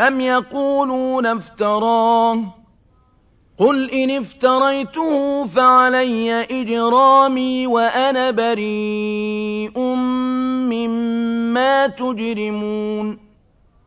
أَمْ يَقُولُونَ افْتَرَاهُ ۖ قُلْ إِنِ افْتَرَيْتُهُ فَعَلَيَّ إِجْرَامِي وَأَنَا بَرِيءٌ مِّمَّا تُجْرِمُونَ